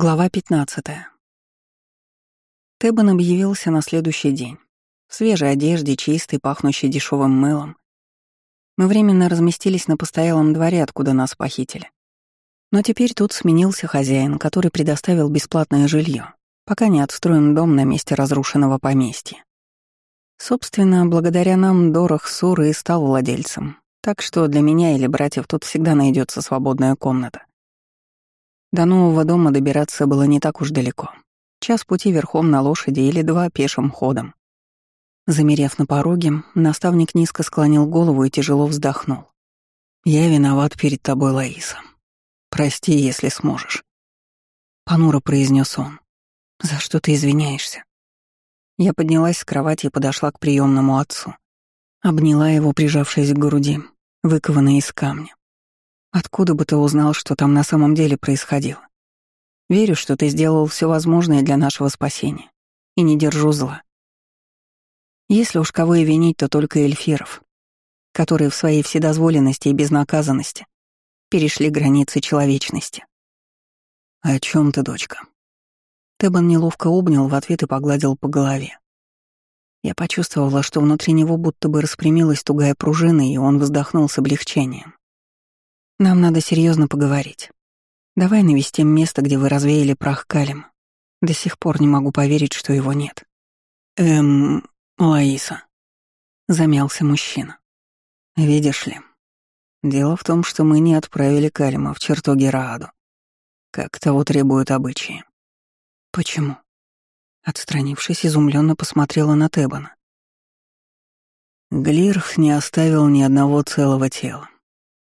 Глава 15. Тебан объявился на следующий день. В свежей одежде, чистой, пахнущей дешевым мылом. Мы временно разместились на постоялом дворе, откуда нас похитили. Но теперь тут сменился хозяин, который предоставил бесплатное жилье, пока не отстроен дом на месте разрушенного поместья. Собственно, благодаря нам Дорох Суры и стал владельцем, так что для меня или братьев тут всегда найдется свободная комната. До нового дома добираться было не так уж далеко. Час пути верхом на лошади или два пешим ходом. Замерев на пороге, наставник низко склонил голову и тяжело вздохнул. «Я виноват перед тобой, Лаиса. Прости, если сможешь». Понуро произнес он. «За что ты извиняешься?» Я поднялась с кровати и подошла к приемному отцу. Обняла его, прижавшись к груди, выкованной из камня. Откуда бы ты узнал, что там на самом деле происходило? Верю, что ты сделал все возможное для нашего спасения. И не держу зла. Если уж кого и винить, то только эльфиров, которые в своей вседозволенности и безнаказанности перешли границы человечности. «О чем ты, дочка?» Тебан неловко обнял в ответ и погладил по голове. Я почувствовала, что внутри него будто бы распрямилась тугая пружина, и он вздохнул с облегчением. Нам надо серьезно поговорить. Давай навестим место, где вы развеяли прах Калим. До сих пор не могу поверить, что его нет. Эм, Лаиса. Замялся мужчина. Видишь ли, дело в том, что мы не отправили Калима в чертоги Рааду, как того требуют обычаи. Почему? Отстранившись, изумленно посмотрела на Тебана. Глирх не оставил ни одного целого тела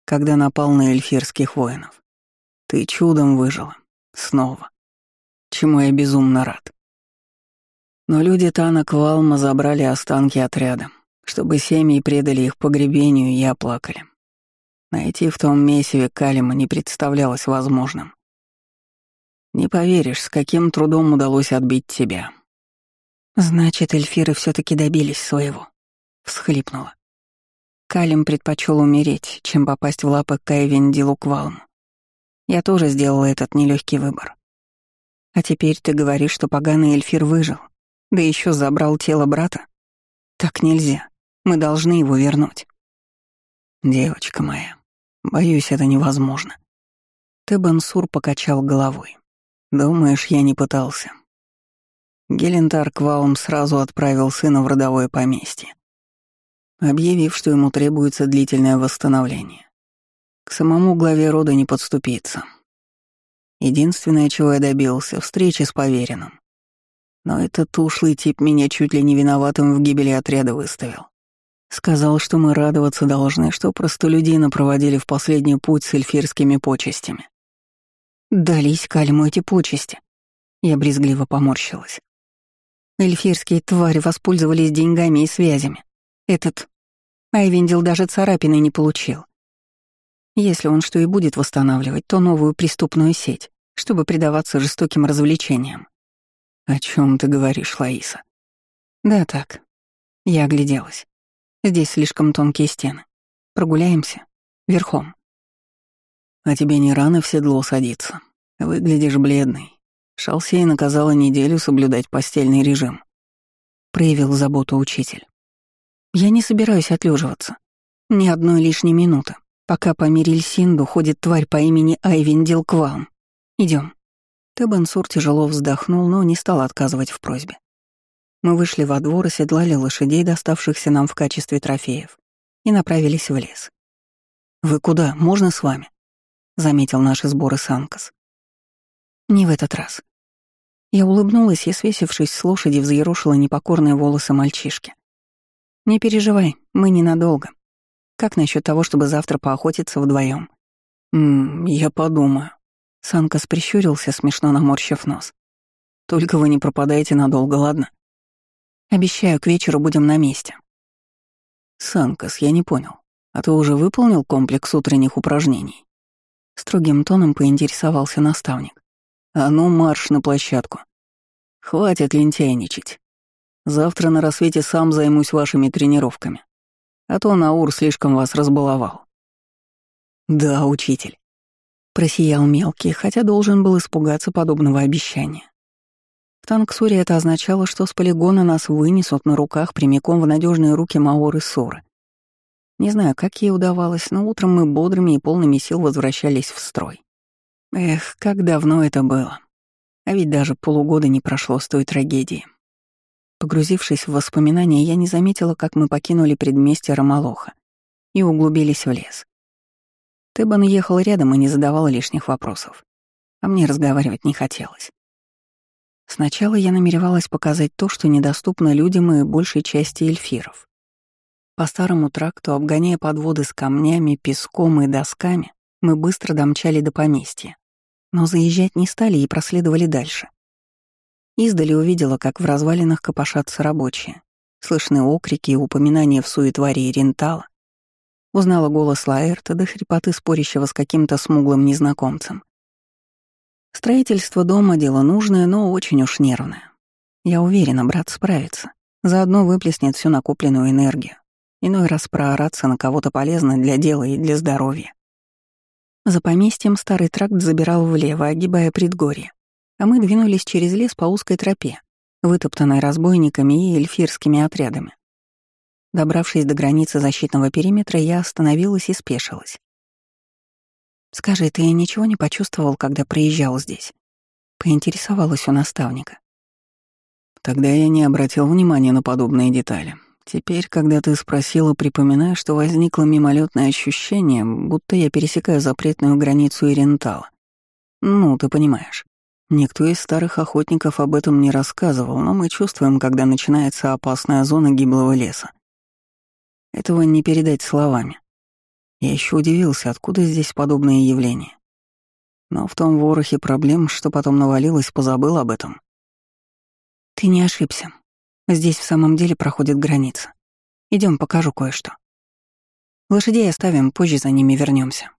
когда напал на эльфирских воинов. Ты чудом выжила. Снова. Чему я безумно рад. Но люди Тана Квалма забрали останки отряда, чтобы семьи предали их погребению и оплакали. Найти в том месиве Калима не представлялось возможным. Не поверишь, с каким трудом удалось отбить тебя. Значит, эльфиры все таки добились своего. Всхлипнула. Калим предпочел умереть, чем попасть в лапы Кайвендилу Квалму. Я тоже сделала этот нелегкий выбор. А теперь ты говоришь, что поганый эльфир выжил, да еще забрал тело брата? Так нельзя. Мы должны его вернуть. Девочка моя, боюсь, это невозможно. Тебансур покачал головой. Думаешь, я не пытался? Гелентар Квалм сразу отправил сына в родовое поместье объявив, что ему требуется длительное восстановление. К самому главе рода не подступиться. Единственное, чего я добился — встречи с поверенным. Но этот ушлый тип меня чуть ли не виноватым в гибели отряда выставил. Сказал, что мы радоваться должны, что простолюдина проводили в последний путь с эльфирскими почестями. Дались Кальму эти почести. Я брезгливо поморщилась. Эльфирские твари воспользовались деньгами и связями. Этот Айвендел даже царапины не получил. Если он что и будет восстанавливать, то новую преступную сеть, чтобы предаваться жестоким развлечениям. «О чем ты говоришь, Лаиса?» «Да так». Я огляделась. Здесь слишком тонкие стены. Прогуляемся. Верхом. А тебе не рано в седло садиться. Выглядишь бледный. Шалсей наказала неделю соблюдать постельный режим. Проявил заботу учитель. Я не собираюсь отлеживаться. Ни одной лишней минуты, пока по Мирильсинду ходит тварь по имени Айвендил Квам. Идем. Тебансур тяжело вздохнул, но не стал отказывать в просьбе. Мы вышли во двор, оседлали лошадей, доставшихся нам в качестве трофеев, и направились в лес. «Вы куда? Можно с вами?» — заметил наши сборы Санкас. «Не в этот раз». Я улыбнулась и, свесившись с лошади, взъерошила непокорные волосы мальчишки. «Не переживай, мы ненадолго. Как насчет того, чтобы завтра поохотиться вдвоем? «Ммм, я подумаю». Санкас прищурился, смешно наморщив нос. «Только вы не пропадаете надолго, ладно?» «Обещаю, к вечеру будем на месте». «Санкас, я не понял. А ты уже выполнил комплекс утренних упражнений?» Строгим тоном поинтересовался наставник. «А ну, марш на площадку. Хватит лентяйничать. Завтра на рассвете сам займусь вашими тренировками. А то Наур слишком вас разбаловал. Да, учитель. Просиял мелкий, хотя должен был испугаться подобного обещания. В Танксуре это означало, что с полигона нас вынесут на руках прямиком в надежные руки Маоры Соры. Не знаю, как ей удавалось, но утром мы бодрыми и полными сил возвращались в строй. Эх, как давно это было. А ведь даже полугода не прошло с той трагедии. Погрузившись в воспоминания, я не заметила, как мы покинули предместье Ромолоха и углубились в лес. Тебан ехал рядом и не задавал лишних вопросов. А мне разговаривать не хотелось. Сначала я намеревалась показать то, что недоступно людям и большей части эльфиров. По старому тракту, обгоняя подводы с камнями, песком и досками, мы быстро домчали до поместья. Но заезжать не стали и проследовали дальше. Издали увидела, как в развалинах копошатся рабочие. Слышны окрики и упоминания в суетваре Рентала. Узнала голос Лаэрта до хрипоты спорящего с каким-то смуглым незнакомцем. Строительство дома — дело нужное, но очень уж нервное. Я уверена, брат справится. Заодно выплеснет всю накопленную энергию. Иной раз проораться на кого-то полезно для дела и для здоровья. За поместьем старый тракт забирал влево, огибая предгорье, а мы двинулись через лес по узкой тропе, вытоптанной разбойниками и эльфирскими отрядами. Добравшись до границы защитного периметра, я остановилась и спешилась. «Скажи, ты ничего не почувствовал, когда проезжал здесь?» Поинтересовалась у наставника. Тогда я не обратил внимания на подобные детали. Теперь, когда ты спросила, припоминая, что возникло мимолетное ощущение, будто я пересекаю запретную границу Ирентала. Ну, ты понимаешь. Никто из старых охотников об этом не рассказывал, но мы чувствуем, когда начинается опасная зона гиблого леса. Этого не передать словами. Я еще удивился, откуда здесь подобные явления. Но в том ворохе проблем, что потом навалилось, позабыл об этом. Ты не ошибся. Здесь в самом деле проходит граница. Идем, покажу кое-что. Лошадей оставим, позже за ними вернемся.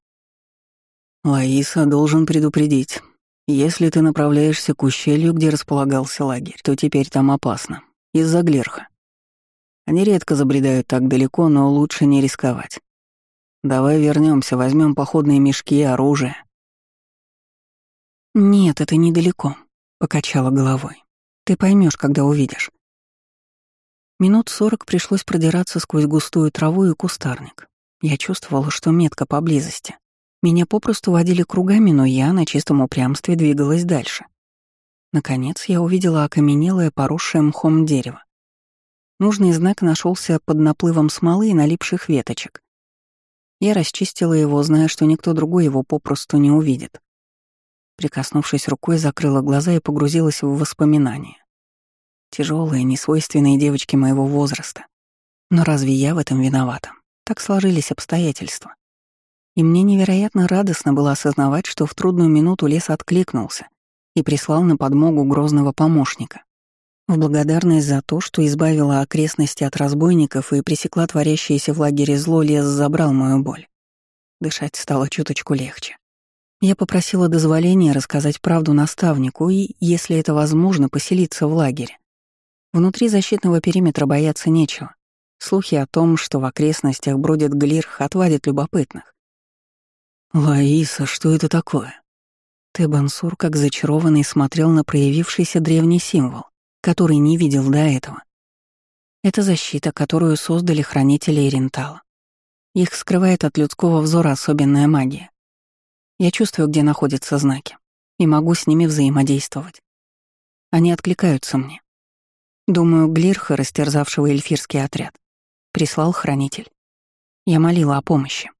Лаиса должен предупредить. Если ты направляешься к ущелью, где располагался лагерь, то теперь там опасно. Из-за Глерха. Они редко забредают так далеко, но лучше не рисковать. Давай вернемся, возьмем походные мешки, оружие. Нет, это недалеко, покачала головой. Ты поймешь, когда увидишь. Минут сорок пришлось продираться сквозь густую траву и кустарник. Я чувствовала, что метка поблизости. Меня попросту водили кругами, но я на чистом упрямстве двигалась дальше. Наконец я увидела окаменелое, поросшее мхом дерево. Нужный знак нашелся под наплывом смолы и налипших веточек. Я расчистила его, зная, что никто другой его попросту не увидит. Прикоснувшись рукой, закрыла глаза и погрузилась в воспоминания. Тяжелые, несвойственные девочки моего возраста. Но разве я в этом виновата? Так сложились обстоятельства. И мне невероятно радостно было осознавать, что в трудную минуту лес откликнулся и прислал на подмогу грозного помощника. В благодарность за то, что избавила окрестности от разбойников и пресекла творящееся в лагере зло, лес забрал мою боль. Дышать стало чуточку легче. Я попросила дозволения рассказать правду наставнику и, если это возможно, поселиться в лагере. Внутри защитного периметра бояться нечего. Слухи о том, что в окрестностях бродит глирх, отвадят любопытных. «Лаиса, что это такое?» Тебансур, как зачарованный, смотрел на проявившийся древний символ который не видел до этого. Это защита, которую создали хранители Ирентала. Их скрывает от людского взора особенная магия. Я чувствую, где находятся знаки, и могу с ними взаимодействовать. Они откликаются мне. Думаю, Глирха, растерзавшего эльфирский отряд, прислал хранитель. Я молила о помощи.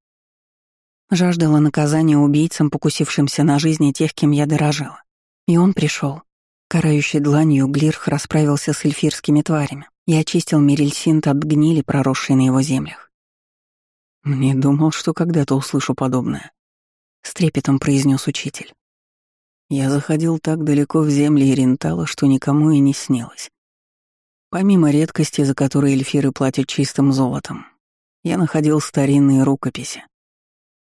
Жаждала наказания убийцам, покусившимся на жизни тех, кем я дорожила. И он пришел. Карающей дланью Глирх расправился с эльфирскими тварями и очистил Мирельсинт от гнили, проросшей на его землях. «Не думал, что когда-то услышу подобное», — с трепетом произнес учитель. Я заходил так далеко в земли Ирентала, что никому и не снилось. Помимо редкости, за которые эльфиры платят чистым золотом, я находил старинные рукописи.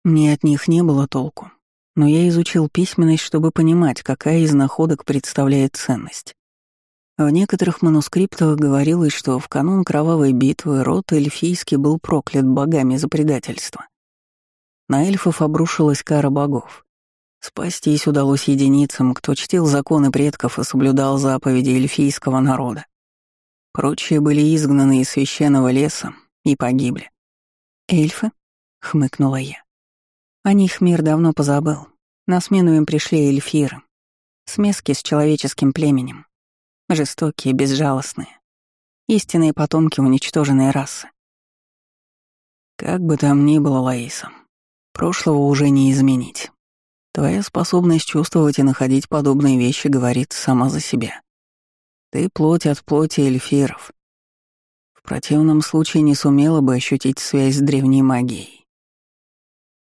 Мне от них не было толку, но я изучил письменность, чтобы понимать, какая из находок представляет ценность. В некоторых манускриптах говорилось, что в канун кровавой битвы род эльфийский был проклят богами за предательство. На эльфов обрушилась кара богов, Спастись удалось единицам, кто чтил законы предков и соблюдал заповеди эльфийского народа. Прочие были изгнаны из священного леса и погибли. «Эльфы?» — хмыкнула я. О них мир давно позабыл. На смену им пришли эльфиры. Смески с человеческим племенем. Жестокие, безжалостные. Истинные потомки уничтоженной расы. Как бы там ни было, Лаиса, прошлого уже не изменить. Твоя способность чувствовать и находить подобные вещи говорит сама за себя. Ты плоть от плоти эльфиров. В противном случае не сумела бы ощутить связь с древней магией.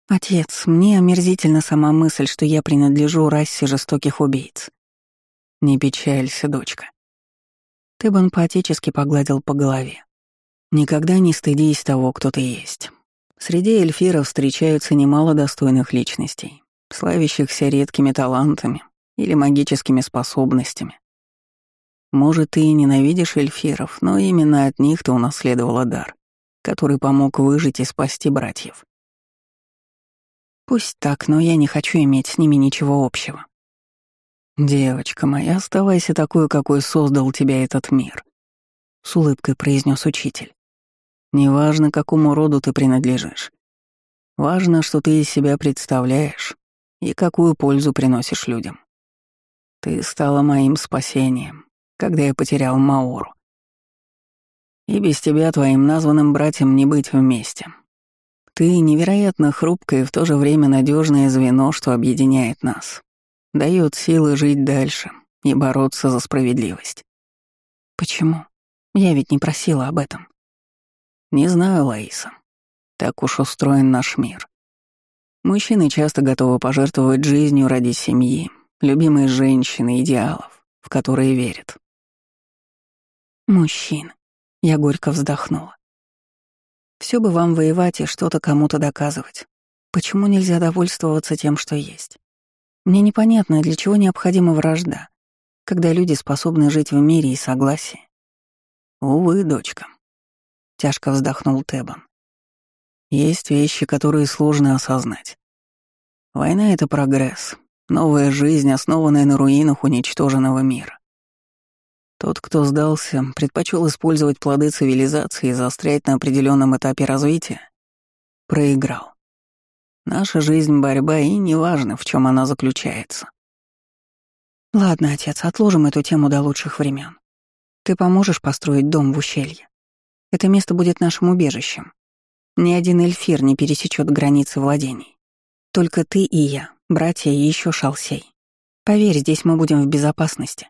Отец, мне омерзительна сама мысль, что я принадлежу расе жестоких убийц. Не печалься, дочка. Тебан поотечески погладил по голове. Никогда не стыдись того, кто ты есть. Среди эльфиров встречаются немало достойных личностей славящихся редкими талантами или магическими способностями. Может, ты и ненавидишь эльфиров, но именно от них ты унаследовала дар, который помог выжить и спасти братьев. Пусть так, но я не хочу иметь с ними ничего общего. «Девочка моя, оставайся такой, какой создал тебя этот мир», — с улыбкой произнес учитель. «Неважно, какому роду ты принадлежишь. Важно, что ты из себя представляешь, и какую пользу приносишь людям. Ты стала моим спасением, когда я потерял Маору. И без тебя твоим названным братьям не быть вместе. Ты невероятно хрупкое и в то же время надежное звено, что объединяет нас, дает силы жить дальше и бороться за справедливость. Почему? Я ведь не просила об этом. Не знаю, Лаиса. Так уж устроен наш мир. Мужчины часто готовы пожертвовать жизнью ради семьи, любимой женщины, идеалов, в которые верят. Мужчин. Я горько вздохнула. Все бы вам воевать и что-то кому-то доказывать. Почему нельзя довольствоваться тем, что есть? Мне непонятно, для чего необходима вражда, когда люди способны жить в мире и согласии. Увы, дочка. Тяжко вздохнул Тебан. Есть вещи, которые сложно осознать. Война — это прогресс, новая жизнь, основанная на руинах уничтоженного мира. Тот, кто сдался, предпочел использовать плоды цивилизации и застрять на определенном этапе развития, проиграл. Наша жизнь — борьба, и неважно, в чем она заключается. Ладно, отец, отложим эту тему до лучших времен. Ты поможешь построить дом в ущелье? Это место будет нашим убежищем. Ни один эльфир не пересечет границы владений. Только ты и я, братья и еще Шалсей. Поверь, здесь мы будем в безопасности.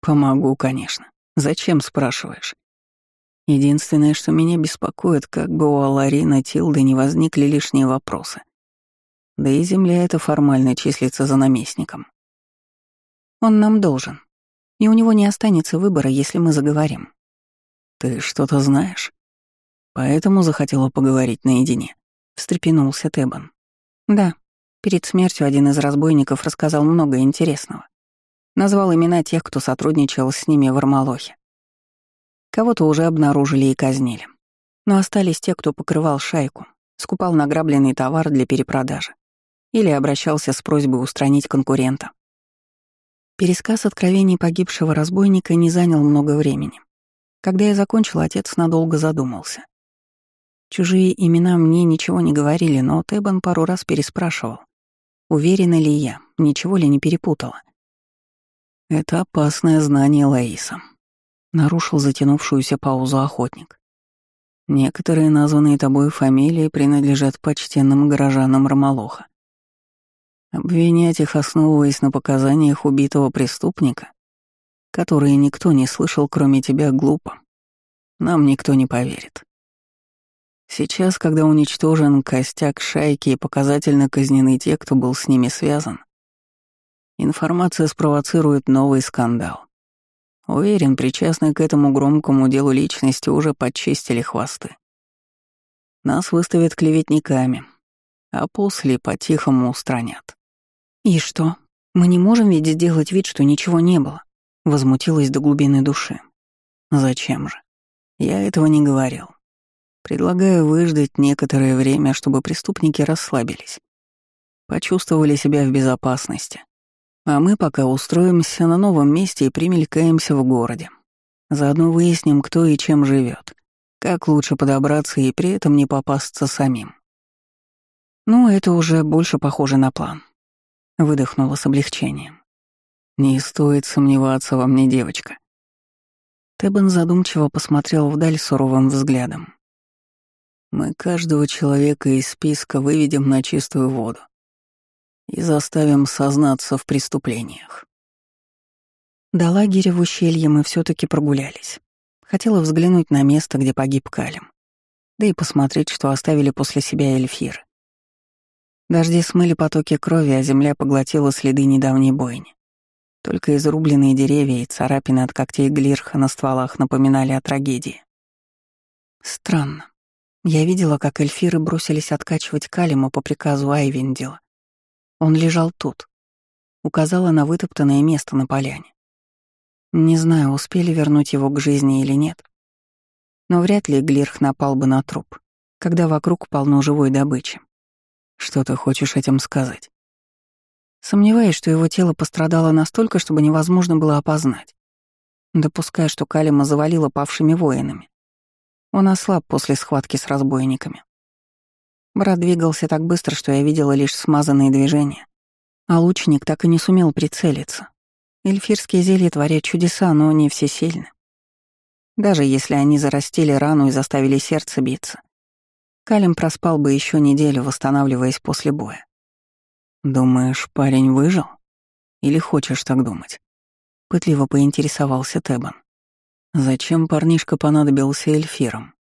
Помогу, конечно. Зачем спрашиваешь? Единственное, что меня беспокоит, как бы у Аларина Тилды не возникли лишние вопросы. Да и земля эта формально числится за наместником. Он нам должен. И у него не останется выбора, если мы заговорим. Ты что-то знаешь? Поэтому захотела поговорить наедине. Встрепенулся Тебан. Да, перед смертью один из разбойников рассказал много интересного. Назвал имена тех, кто сотрудничал с ними в Армалохе. Кого-то уже обнаружили и казнили. Но остались те, кто покрывал шайку, скупал награбленный товар для перепродажи или обращался с просьбой устранить конкурента. Пересказ откровений погибшего разбойника не занял много времени. Когда я закончил, отец надолго задумался. Чужие имена мне ничего не говорили, но Тебан пару раз переспрашивал, уверена ли я, ничего ли не перепутала. «Это опасное знание, Лаиса», — нарушил затянувшуюся паузу охотник. «Некоторые названные тобой фамилии принадлежат почтенным горожанам Ромолоха. Обвинять их, основываясь на показаниях убитого преступника, которые никто не слышал, кроме тебя, глупо. Нам никто не поверит. Сейчас, когда уничтожен костяк шайки и показательно казнены те, кто был с ними связан, информация спровоцирует новый скандал. Уверен, причастные к этому громкому делу личности уже подчистили хвосты. Нас выставят клеветниками, а после по-тихому устранят. «И что? Мы не можем ведь сделать вид, что ничего не было?» Возмутилась до глубины души. «Зачем же? Я этого не говорил. Предлагаю выждать некоторое время, чтобы преступники расслабились. Почувствовали себя в безопасности. А мы пока устроимся на новом месте и примелькаемся в городе. Заодно выясним, кто и чем живет, как лучше подобраться и при этом не попасться самим. Ну, это уже больше похоже на план. Выдохнула с облегчением. Не стоит сомневаться во мне, девочка. Тебан задумчиво посмотрел вдаль суровым взглядом. Мы каждого человека из списка выведем на чистую воду и заставим сознаться в преступлениях. До лагеря в ущелье мы все таки прогулялись. Хотела взглянуть на место, где погиб Калим, да и посмотреть, что оставили после себя эльфиры. Дожди смыли потоки крови, а земля поглотила следы недавней бойни. Только изрубленные деревья и царапины от когтей глирха на стволах напоминали о трагедии. Странно. Я видела, как эльфиры бросились откачивать Калима по приказу Айвендила. Он лежал тут. Указала на вытоптанное место на поляне. Не знаю, успели вернуть его к жизни или нет. Но вряд ли Глирх напал бы на труп, когда вокруг полно живой добычи. Что ты хочешь этим сказать? Сомневаюсь, что его тело пострадало настолько, чтобы невозможно было опознать. Допуская, что Калима завалила павшими воинами. Он ослаб после схватки с разбойниками. Брат двигался так быстро, что я видела лишь смазанные движения, а лучник так и не сумел прицелиться. Эльфирские зелья творят чудеса, но не всесильны. Даже если они зарастили рану и заставили сердце биться. Калим проспал бы еще неделю, восстанавливаясь после боя. «Думаешь, парень выжил? Или хочешь так думать?» Пытливо поинтересовался Тебан. Зачем парнишка понадобился эльфирам?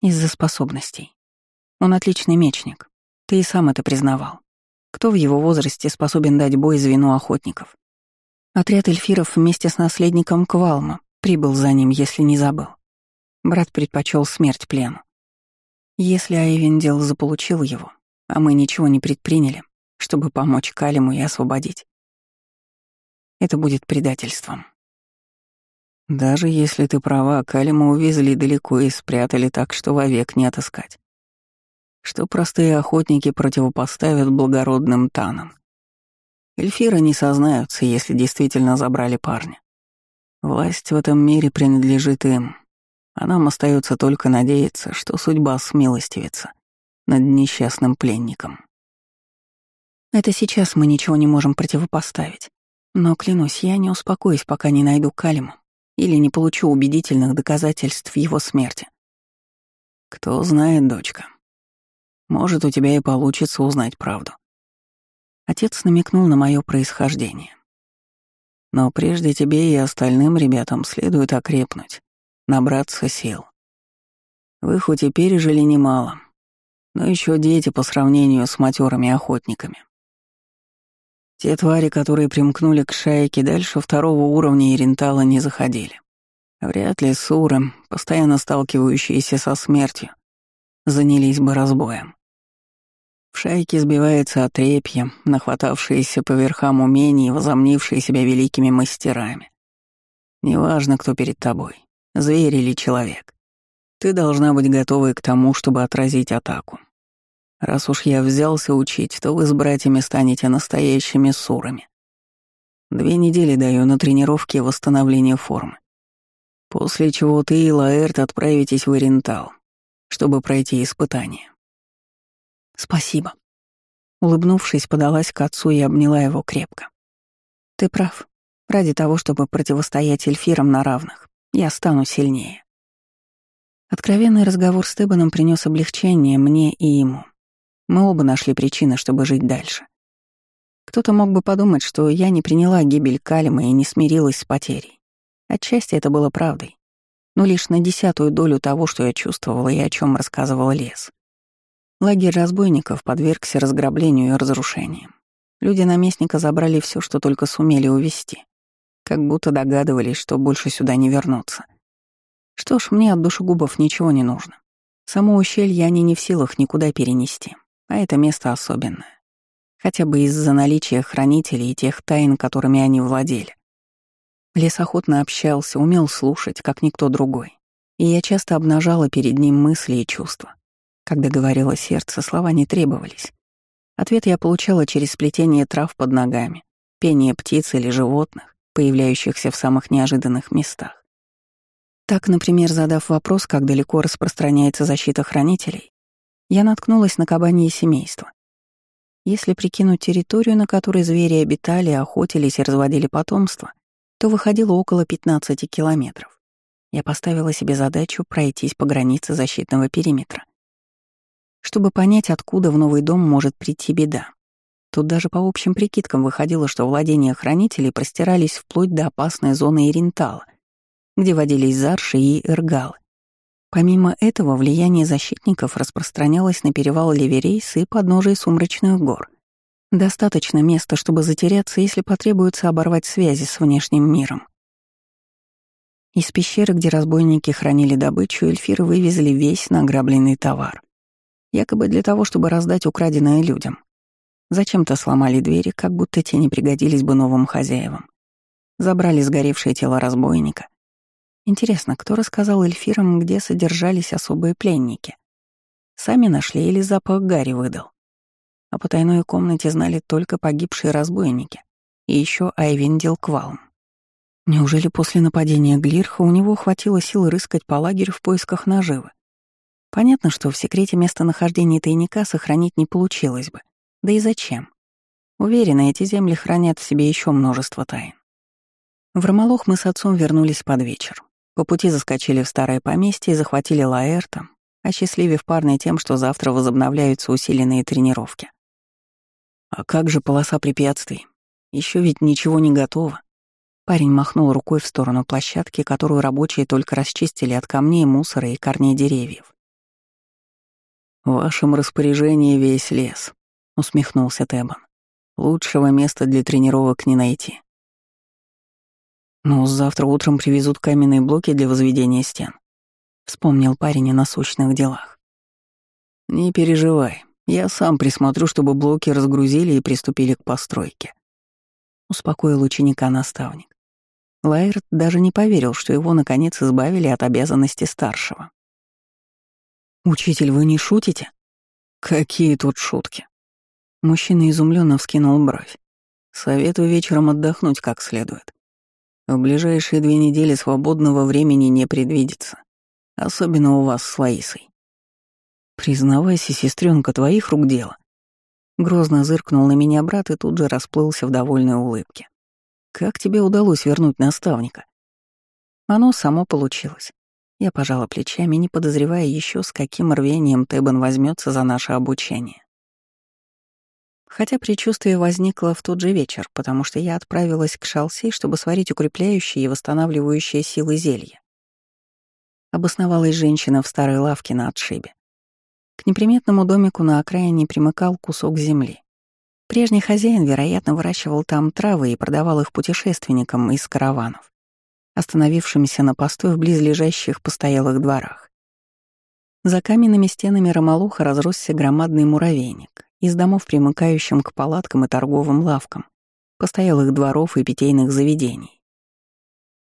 Из-за способностей. Он отличный мечник. Ты и сам это признавал. Кто в его возрасте способен дать бой звену охотников? Отряд эльфиров вместе с наследником Квалма прибыл за ним, если не забыл. Брат предпочел смерть плену. Если Айвендел заполучил его, а мы ничего не предприняли, чтобы помочь Калиму и освободить, это будет предательством. Даже если ты права, Калима увезли далеко и спрятали так, что вовек не отыскать. Что простые охотники противопоставят благородным танам. Эльфиры не сознаются, если действительно забрали парня. Власть в этом мире принадлежит им, а нам остается только надеяться, что судьба смилостивится над несчастным пленником. Это сейчас мы ничего не можем противопоставить. Но, клянусь, я не успокоюсь, пока не найду Калима или не получу убедительных доказательств его смерти. Кто знает, дочка. Может, у тебя и получится узнать правду. Отец намекнул на мое происхождение. Но прежде тебе и остальным ребятам следует окрепнуть, набраться сил. Вы хоть и пережили немало, но еще дети по сравнению с матерыми охотниками. Те твари, которые примкнули к шайке, дальше второго уровня Ирентала не заходили. Вряд ли суры, постоянно сталкивающиеся со смертью, занялись бы разбоем. В шайке сбивается отрепье, нахватавшиеся по верхам умений, возомнившие себя великими мастерами. Неважно, кто перед тобой, зверь или человек. Ты должна быть готовой к тому, чтобы отразить атаку. Раз уж я взялся учить, то вы с братьями станете настоящими сурами. Две недели даю на тренировки и восстановление формы. После чего ты и Лаэрт отправитесь в Орентал, чтобы пройти испытание. Спасибо. Улыбнувшись, подалась к отцу и обняла его крепко. Ты прав. Ради того, чтобы противостоять эльфирам на равных, я стану сильнее. Откровенный разговор с Тебаном принес облегчение мне и ему. Мы оба нашли причины, чтобы жить дальше. Кто-то мог бы подумать, что я не приняла гибель Калима и не смирилась с потерей. Отчасти это было правдой, но лишь на десятую долю того, что я чувствовала и о чем рассказывал лес. Лагерь разбойников подвергся разграблению и разрушениям. Люди наместника забрали все, что только сумели увести, как будто догадывались, что больше сюда не вернуться. Что ж, мне от душегубов ничего не нужно. Само ущелье они не в силах никуда перенести. А это место особенное. Хотя бы из-за наличия хранителей и тех тайн, которыми они владели. Лес охотно общался, умел слушать, как никто другой. И я часто обнажала перед ним мысли и чувства. Когда говорило сердце, слова не требовались. Ответ я получала через сплетение трав под ногами, пение птиц или животных, появляющихся в самых неожиданных местах. Так, например, задав вопрос, как далеко распространяется защита хранителей, я наткнулась на кабанье семейство. Если прикинуть территорию, на которой звери обитали, охотились и разводили потомство, то выходило около 15 километров. Я поставила себе задачу пройтись по границе защитного периметра. Чтобы понять, откуда в новый дом может прийти беда. Тут даже по общим прикидкам выходило, что владения хранителей простирались вплоть до опасной зоны Ирентала, где водились зарши и эргалы. Помимо этого, влияние защитников распространялось на перевал Ливерейс и подножие сумрачных гор. Достаточно места, чтобы затеряться, если потребуется оборвать связи с внешним миром. Из пещеры, где разбойники хранили добычу, эльфиры вывезли весь награбленный товар. Якобы для того, чтобы раздать украденное людям. Зачем-то сломали двери, как будто те не пригодились бы новым хозяевам. Забрали сгоревшее тело разбойника, Интересно, кто рассказал эльфирам, где содержались особые пленники? Сами нашли или запах Гарри выдал? О потайной комнате знали только погибшие разбойники и еще Айвендил Квалм. Неужели после нападения Глирха у него хватило сил рыскать по лагерю в поисках наживы? Понятно, что в секрете местонахождения тайника сохранить не получилось бы. Да и зачем? Уверена, эти земли хранят в себе еще множество тайн. В Ромолох мы с отцом вернулись под вечер. По пути заскочили в старое поместье и захватили Лаэрта, осчастливив парня тем, что завтра возобновляются усиленные тренировки. «А как же полоса препятствий? Еще ведь ничего не готово». Парень махнул рукой в сторону площадки, которую рабочие только расчистили от камней, мусора и корней деревьев. «В вашем распоряжении весь лес», — усмехнулся Тебан. «Лучшего места для тренировок не найти. «Ну, завтра утром привезут каменные блоки для возведения стен», — вспомнил парень о насущных делах. «Не переживай, я сам присмотрю, чтобы блоки разгрузили и приступили к постройке», — успокоил ученика наставник. Лайерт даже не поверил, что его, наконец, избавили от обязанности старшего. «Учитель, вы не шутите?» «Какие тут шутки?» Мужчина изумленно вскинул бровь. «Советую вечером отдохнуть как следует. В ближайшие две недели свободного времени не предвидится. Особенно у вас с Лаисой. Признавайся, сестренка, твоих рук дело. Грозно зыркнул на меня брат и тут же расплылся в довольной улыбке. Как тебе удалось вернуть наставника? Оно само получилось. Я пожала плечами, не подозревая еще, с каким рвением Тебан возьмется за наше обучение. Хотя предчувствие возникло в тот же вечер, потому что я отправилась к Шалси, чтобы сварить укрепляющие и восстанавливающие силы зелья. Обосновалась женщина в старой лавке на отшибе. К неприметному домику на окраине примыкал кусок земли. Прежний хозяин, вероятно, выращивал там травы и продавал их путешественникам из караванов, остановившимся на постой в близлежащих постоялых дворах. За каменными стенами Ромолуха разросся громадный муравейник, из домов, примыкающим к палаткам и торговым лавкам, постоялых дворов и питейных заведений.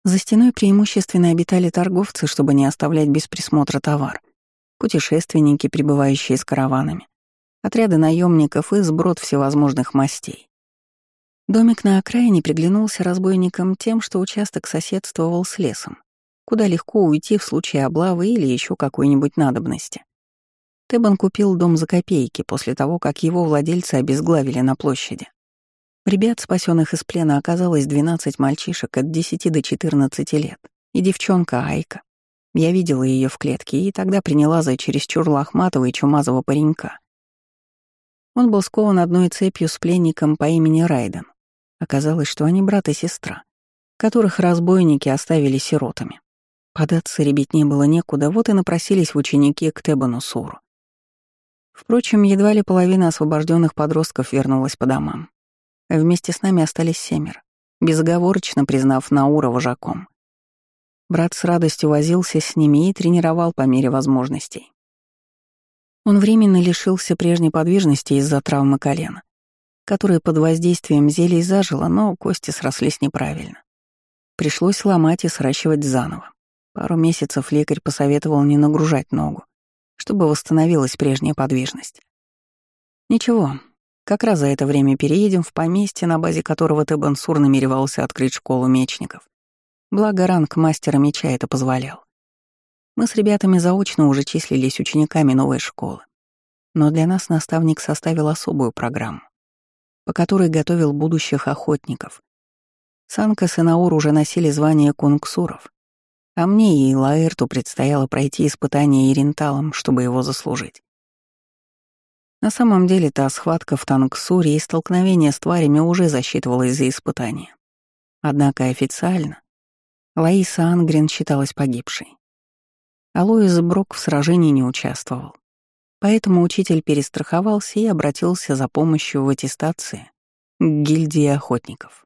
За стеной преимущественно обитали торговцы, чтобы не оставлять без присмотра товар, путешественники, прибывающие с караванами, отряды наемников и сброд всевозможных мастей. Домик на окраине приглянулся разбойникам тем, что участок соседствовал с лесом, куда легко уйти в случае облавы или еще какой-нибудь надобности. Тебан купил дом за копейки после того, как его владельцы обезглавили на площади. Ребят, спасенных из плена, оказалось 12 мальчишек от 10 до 14 лет и девчонка Айка. Я видела ее в клетке и тогда приняла за чересчур лохматого и чумазого паренька. Он был скован одной цепью с пленником по имени Райден. Оказалось, что они брат и сестра, которых разбойники оставили сиротами. Податься ребятне было некуда, вот и напросились в ученики к Тебану Суру. Впрочем, едва ли половина освобожденных подростков вернулась по домам. Вместе с нами остались семеро, безоговорочно признав Наура вожаком. Брат с радостью возился с ними и тренировал по мере возможностей. Он временно лишился прежней подвижности из-за травмы колена, которая под воздействием зелий зажила, но кости срослись неправильно. Пришлось ломать и сращивать заново. Пару месяцев лекарь посоветовал не нагружать ногу, чтобы восстановилась прежняя подвижность. Ничего, Как раз за это время переедем в поместье, на базе которого Тебансур намеревался открыть школу мечников. Благо ранг мастера меча это позволял. Мы с ребятами заочно уже числились учениками новой школы. Но для нас наставник составил особую программу, по которой готовил будущих охотников. Санкас и Наур уже носили звание кунгсуров, а мне и Лаэрту предстояло пройти испытание Иренталом, чтобы его заслужить. На самом деле та схватка в Тангсуре и столкновение с тварями уже засчитывалось за испытание. Однако официально Лаиса Ангрен считалась погибшей. Алоис Брок в сражении не участвовал. Поэтому учитель перестраховался и обратился за помощью в аттестации к гильдии охотников.